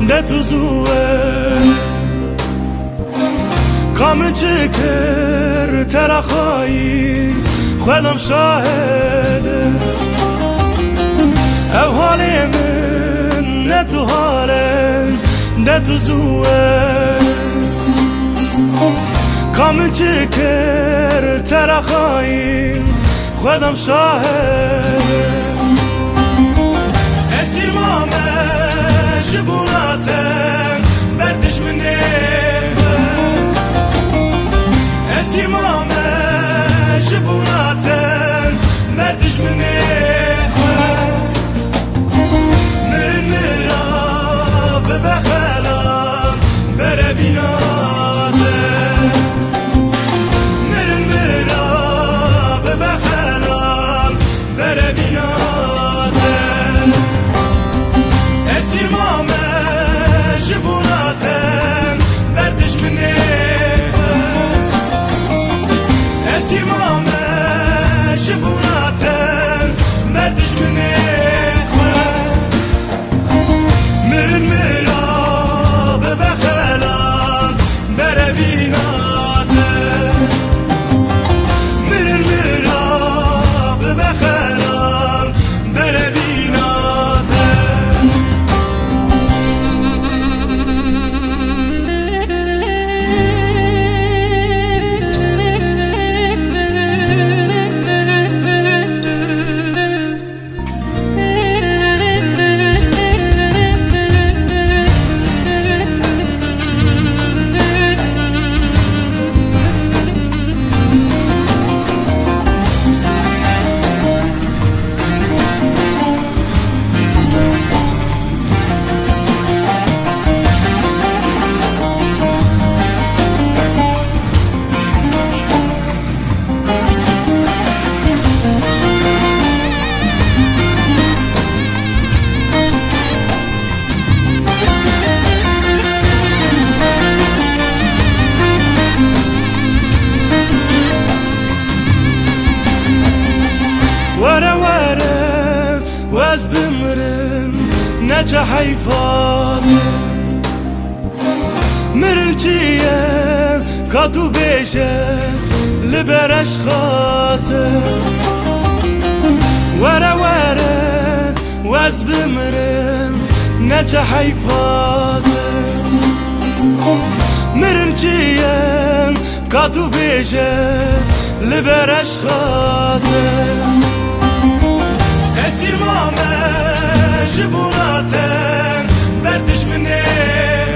نتوزوه کام چکر ترخایی خودم شاهده او حال من نه تو حاله نه تو زوه. کام چکر ترخایی خودم شاهده اسیر مامه شبوناتم بردش منه سیمامه شبوناتن نجا حيفات مرن چیه کاتو بیشه لبرش خاطر. ورا ورا واز بمرن نجا حيفات مرن چیه کاتو بیشه لبرش خاطر. Başı Murat'ın Ben düşmanım